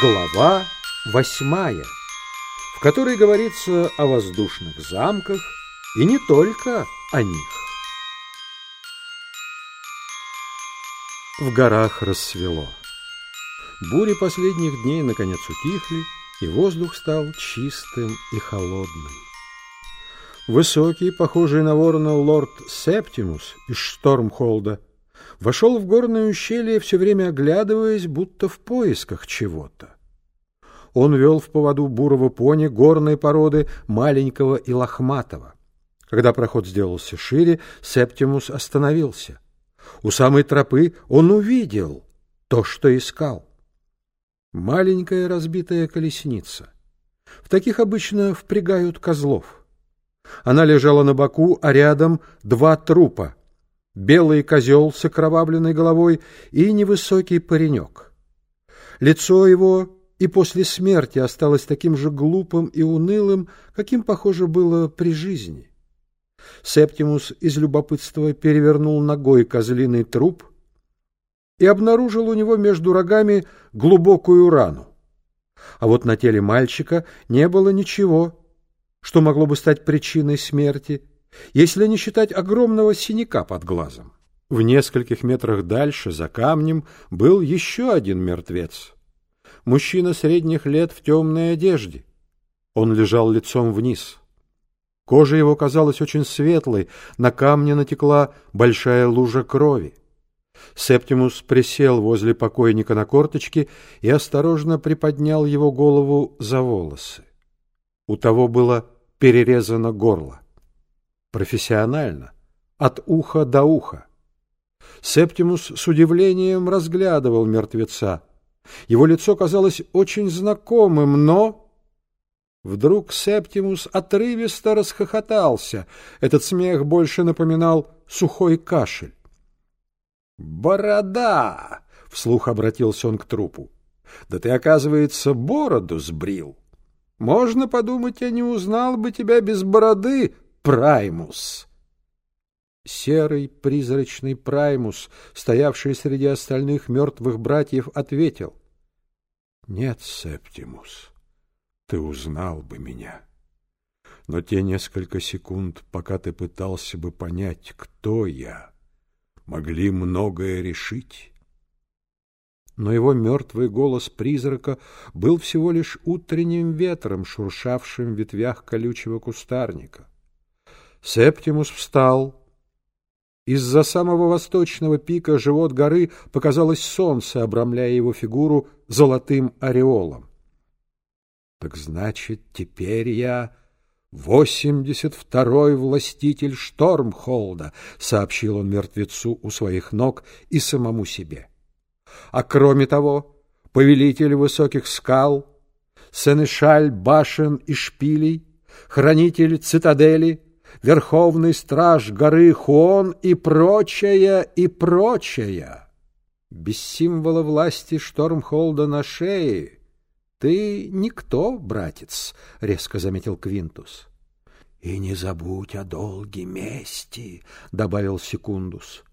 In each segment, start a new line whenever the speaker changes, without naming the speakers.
Глава восьмая, в которой говорится о воздушных замках и не только о них. В горах рассвело. Бури последних дней наконец утихли, и воздух стал чистым и холодным. Высокий, похожий на ворона лорд Септимус из Штормхолда, вошел в горное ущелье, все время оглядываясь, будто в поисках чего-то. Он вел в поводу бурого пони горной породы маленького и лохматого. Когда проход сделался шире, Септимус остановился. У самой тропы он увидел то, что искал. Маленькая разбитая колесница. В таких обычно впрягают козлов. Она лежала на боку, а рядом два трупа. Белый козел с окровавленной головой и невысокий паренек. Лицо его и после смерти осталось таким же глупым и унылым, каким, похоже, было при жизни. Септимус из любопытства перевернул ногой козлиный труп и обнаружил у него между рогами глубокую рану. А вот на теле мальчика не было ничего, что могло бы стать причиной смерти, если не считать огромного синяка под глазом. В нескольких метрах дальше, за камнем, был еще один мертвец. Мужчина средних лет в темной одежде. Он лежал лицом вниз. Кожа его казалась очень светлой, на камне натекла большая лужа крови. Септимус присел возле покойника на корточки и осторожно приподнял его голову за волосы. У того было перерезано горло. Профессионально, от уха до уха. Септимус с удивлением разглядывал мертвеца. Его лицо казалось очень знакомым, но... Вдруг Септимус отрывисто расхохотался. Этот смех больше напоминал сухой кашель. «Борода!» — вслух обратился он к трупу. «Да ты, оказывается, бороду сбрил. Можно подумать, я не узнал бы тебя без бороды, Праймус!» Серый призрачный Праймус, стоявший среди остальных мертвых братьев, ответил. «Нет, Септимус, ты узнал бы меня. Но те несколько секунд, пока ты пытался бы понять, кто я, могли многое решить. Но его мертвый голос призрака был всего лишь утренним ветром, шуршавшим в ветвях колючего кустарника. Септимус встал. Из-за самого восточного пика живот горы показалось солнце, обрамляя его фигуру золотым ореолом. Так значит, теперь я «Восемьдесят второй властитель Штормхолда», — сообщил он мертвецу у своих ног и самому себе. «А кроме того, повелитель высоких скал, сенешаль башен и шпилей, хранитель цитадели, верховный страж горы Хуон и прочее, и прочее. Без символа власти Штормхолда на шее — ты никто, братец, — резко заметил Квинтус. — И не забудь о долге мести, — добавил Секундус.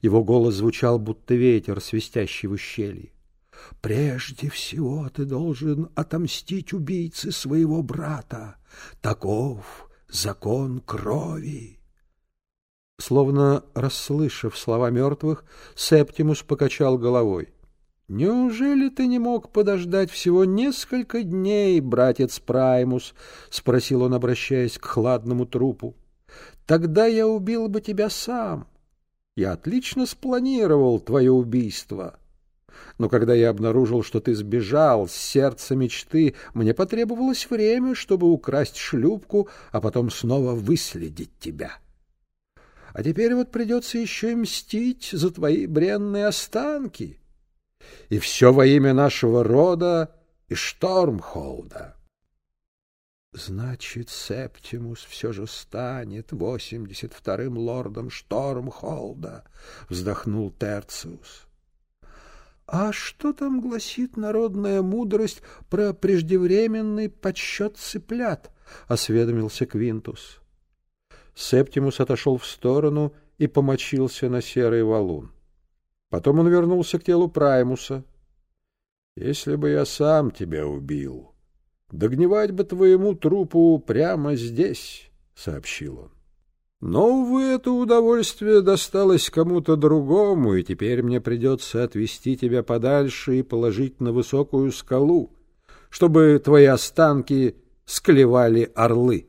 Его голос звучал, будто ветер, свистящий в ущелье. — Прежде всего ты должен отомстить убийце своего брата. Таков закон крови. Словно расслышав слова мертвых, Септимус покачал головой. — «Неужели ты не мог подождать всего несколько дней, братец Праймус?» — спросил он, обращаясь к хладному трупу. «Тогда я убил бы тебя сам. Я отлично спланировал твое убийство. Но когда я обнаружил, что ты сбежал с сердца мечты, мне потребовалось время, чтобы украсть шлюпку, а потом снова выследить тебя. А теперь вот придется еще и мстить за твои бренные останки» и все во имя нашего рода и Штормхолда. Значит, Септимус все же станет восемьдесят вторым лордом Штормхолда, вздохнул Терциус. А что там гласит народная мудрость про преждевременный подсчет цыплят? осведомился Квинтус. Септимус отошел в сторону и помочился на серый валун. Потом он вернулся к телу Праймуса. Если бы я сам тебя убил, догнивать бы твоему трупу прямо здесь, — сообщил он. Но, увы, это удовольствие досталось кому-то другому, и теперь мне придется отвести тебя подальше и положить на высокую скалу, чтобы твои останки склевали орлы.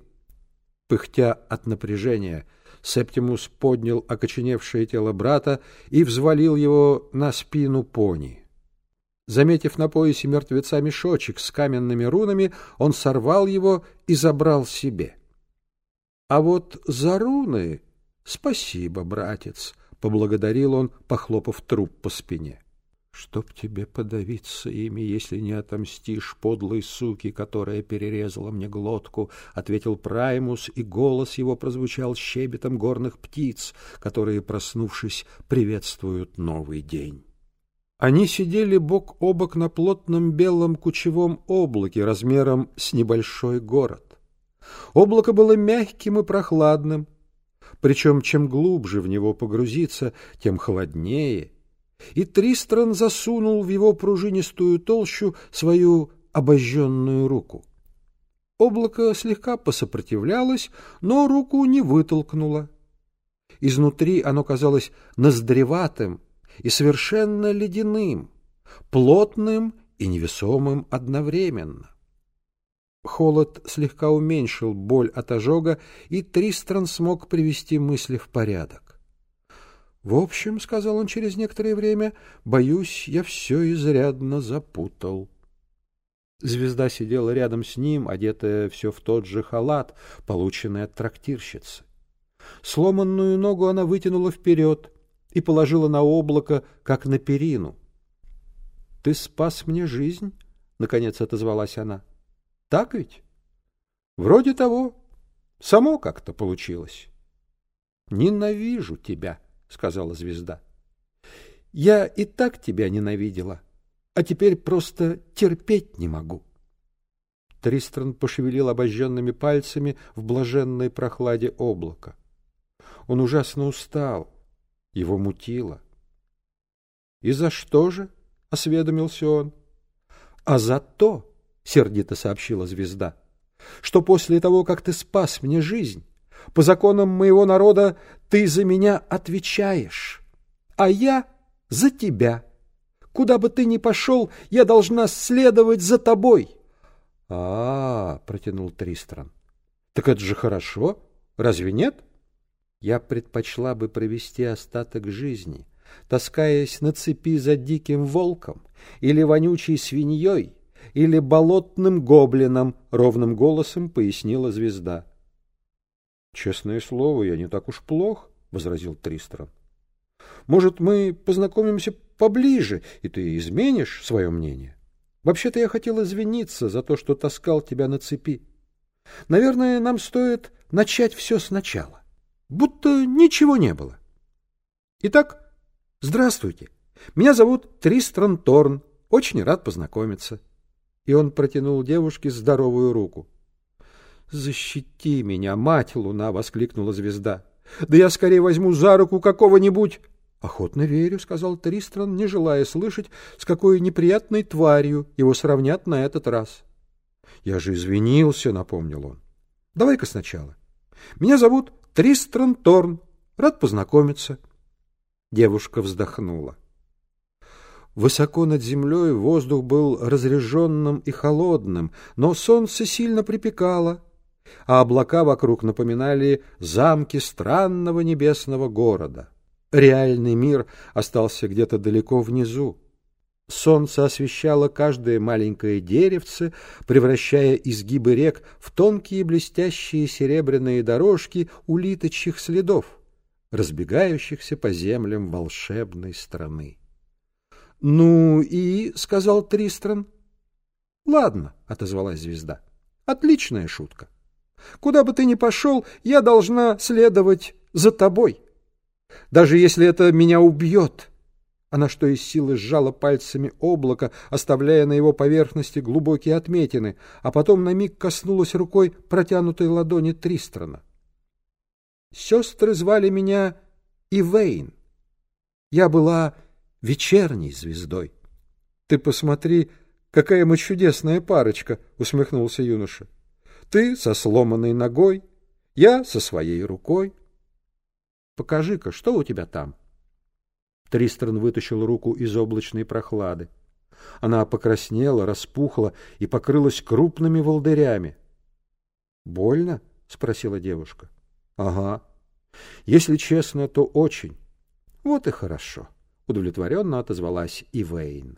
Пыхтя от напряжения, Септимус поднял окоченевшее тело брата и взвалил его на спину пони. Заметив на поясе мертвеца мешочек с каменными рунами, он сорвал его и забрал себе. А вот за руны спасибо, братец, — поблагодарил он, похлопав труп по спине. — Чтоб тебе подавиться ими, если не отомстишь подлой суки, которая перерезала мне глотку, — ответил Праймус, и голос его прозвучал щебетом горных птиц, которые, проснувшись, приветствуют новый день. Они сидели бок о бок на плотном белом кучевом облаке размером с небольшой город. Облако было мягким и прохладным, причем чем глубже в него погрузиться, тем холоднее, и Тристран засунул в его пружинистую толщу свою обожженную руку. Облако слегка посопротивлялось, но руку не вытолкнуло. Изнутри оно казалось ноздреватым и совершенно ледяным, плотным и невесомым одновременно. Холод слегка уменьшил боль от ожога, и Тристран смог привести мысли в порядок. — В общем, — сказал он через некоторое время, — боюсь, я все изрядно запутал. Звезда сидела рядом с ним, одетая все в тот же халат, полученный от трактирщицы. Сломанную ногу она вытянула вперед и положила на облако, как на перину. — Ты спас мне жизнь? — наконец отозвалась она. — так ведь? Вроде того. Само как-то получилось. Ненавижу тебя, сказала звезда. Я и так тебя ненавидела, а теперь просто терпеть не могу. Тристран пошевелил обожженными пальцами в блаженной прохладе облака. Он ужасно устал, его мутило. — И за что же? — осведомился он. — А за то, сердито сообщила звезда, что после того, как ты спас мне жизнь, по законам моего народа ты за меня отвечаешь, а я за тебя. Куда бы ты ни пошел, я должна следовать за тобой. А, -а, протянул Тристран. Так это же хорошо, разве нет? Я предпочла бы провести остаток жизни, таскаясь на цепи за диким волком или вонючей свиньей, или болотным гоблином, — ровным голосом пояснила звезда. — Честное слово, я не так уж плох, — возразил Тристран. — Может, мы познакомимся поближе, и ты изменишь свое мнение? Вообще-то я хотел извиниться за то, что таскал тебя на цепи. Наверное, нам стоит начать все сначала, будто ничего не было. Итак, здравствуйте. Меня зовут Тристран Торн. Очень рад познакомиться. — и он протянул девушке здоровую руку. «Защити меня, мать луна!» — воскликнула звезда. «Да я скорее возьму за руку какого-нибудь...» «Охотно верю», — сказал Тристран, не желая слышать, с какой неприятной тварью его сравнят на этот раз. «Я же извинился», — напомнил он. «Давай-ка сначала. Меня зовут Тристран Торн. Рад познакомиться». Девушка вздохнула. Высоко над землей воздух был разреженным и холодным, но солнце сильно припекало, а облака вокруг напоминали замки странного небесного города. Реальный мир остался где-то далеко внизу. Солнце освещало каждое маленькое деревце, превращая изгибы рек в тонкие блестящие серебряные дорожки улиточьих следов, разбегающихся по землям волшебной страны. — Ну и, — сказал Тристран. — Ладно, — отозвалась звезда. — Отличная шутка. Куда бы ты ни пошел, я должна следовать за тобой. Даже если это меня убьет. Она что из силы сжала пальцами облако, оставляя на его поверхности глубокие отметины, а потом на миг коснулась рукой протянутой ладони Тристрана. Сестры звали меня Ивейн. Я была вечерней звездой. Ты посмотри, какая мы чудесная парочка, усмехнулся юноша. Ты со сломанной ногой, я со своей рукой. Покажи-ка, что у тебя там? Тристран вытащил руку из облачной прохлады. Она покраснела, распухла и покрылась крупными волдырями. — Больно? — спросила девушка. — Ага. Если честно, то очень. — Вот и хорошо, — удовлетворенно отозвалась Ивейн.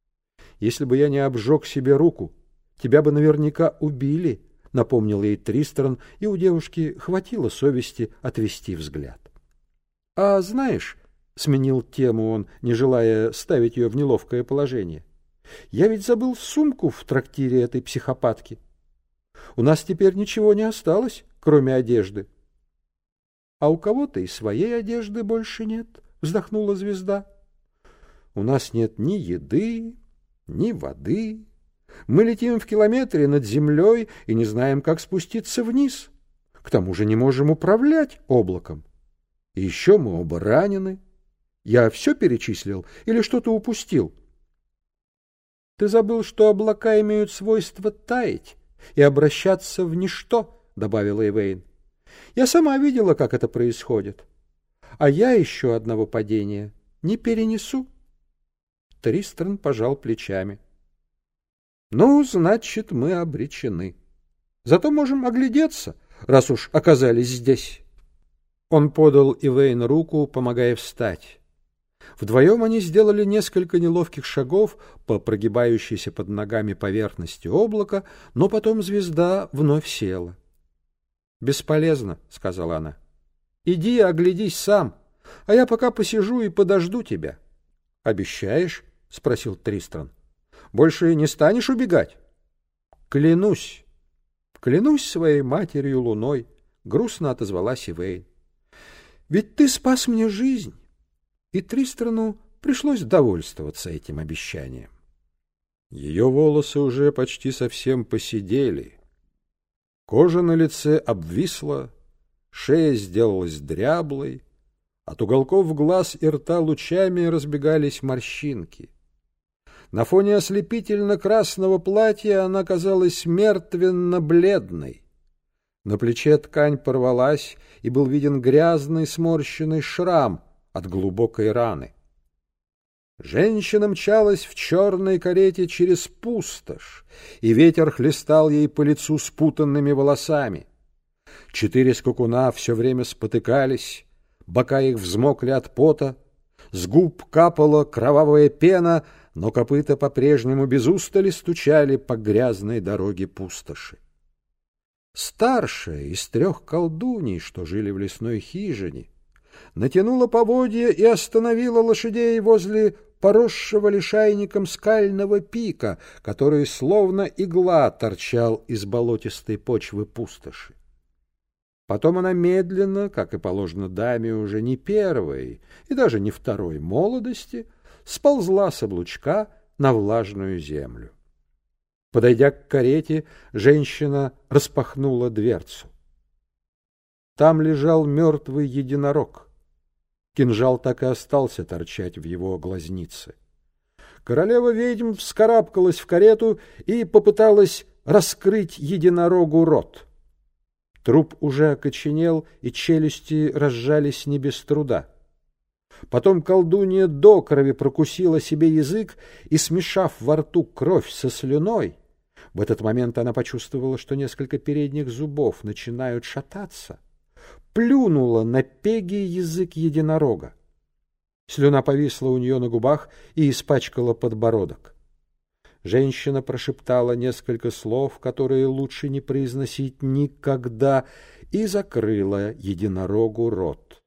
— Если бы я не обжег себе руку, тебя бы наверняка убили, — напомнил ей Тристран, и у девушки хватило совести отвести взгляд. — А знаешь, — сменил тему он, не желая ставить ее в неловкое положение, — я ведь забыл сумку в трактире этой психопатки. У нас теперь ничего не осталось, кроме одежды. — А у кого-то и своей одежды больше нет, — вздохнула звезда. — У нас нет ни еды, ни воды. Мы летим в километре над землей и не знаем, как спуститься вниз. К тому же не можем управлять облаком. И еще мы оба ранены. Я все перечислил или что-то упустил? — Ты забыл, что облака имеют свойство таять и обращаться в ничто, — добавила Эвейн. — Я сама видела, как это происходит. А я еще одного падения не перенесу. Тристран пожал плечами. — Ну, значит, мы обречены. Зато можем оглядеться, раз уж оказались здесь. Он подал Ивейн руку, помогая встать. Вдвоем они сделали несколько неловких шагов по прогибающейся под ногами поверхности облака, но потом звезда вновь села. — Бесполезно, — сказала она. — Иди оглядись сам, а я пока посижу и подожду тебя. — Обещаешь? — спросил Тристран. — Больше не станешь убегать? — Клянусь. — Клянусь своей матерью луной, — грустно отозвалась Ивейн. Ведь ты спас мне жизнь. И Тристрану пришлось довольствоваться этим обещанием. Ее волосы уже почти совсем посидели. Кожа на лице обвисла, шея сделалась дряблой, от уголков глаз и рта лучами разбегались морщинки. На фоне ослепительно-красного платья она казалась мертвенно-бледной. На плече ткань порвалась, и был виден грязный сморщенный шрам от глубокой раны. Женщина мчалась в черной карете через пустошь, и ветер хлестал ей по лицу спутанными волосами. Четыре скакуна все время спотыкались, бока их взмокли от пота, с губ капала кровавая пена, но копыта по-прежнему без устали стучали по грязной дороге пустоши. Старшая из трех колдуней, что жили в лесной хижине, натянула поводья и остановила лошадей возле поросшего лишайником скального пика, который словно игла торчал из болотистой почвы пустоши. Потом она медленно, как и положено даме уже не первой и даже не второй молодости, сползла с облучка на влажную землю. Подойдя к карете, женщина распахнула дверцу. Там лежал мертвый единорог. Кинжал так и остался торчать в его глазнице. Королева ведьм вскарабкалась в карету и попыталась раскрыть единорогу рот. Труп уже окоченел, и челюсти разжались не без труда. Потом колдунья до крови прокусила себе язык и, смешав во рту кровь со слюной, в этот момент она почувствовала, что несколько передних зубов начинают шататься. Плюнула на пеги язык единорога. Слюна повисла у нее на губах и испачкала подбородок. Женщина прошептала несколько слов, которые лучше не произносить никогда, и закрыла единорогу рот.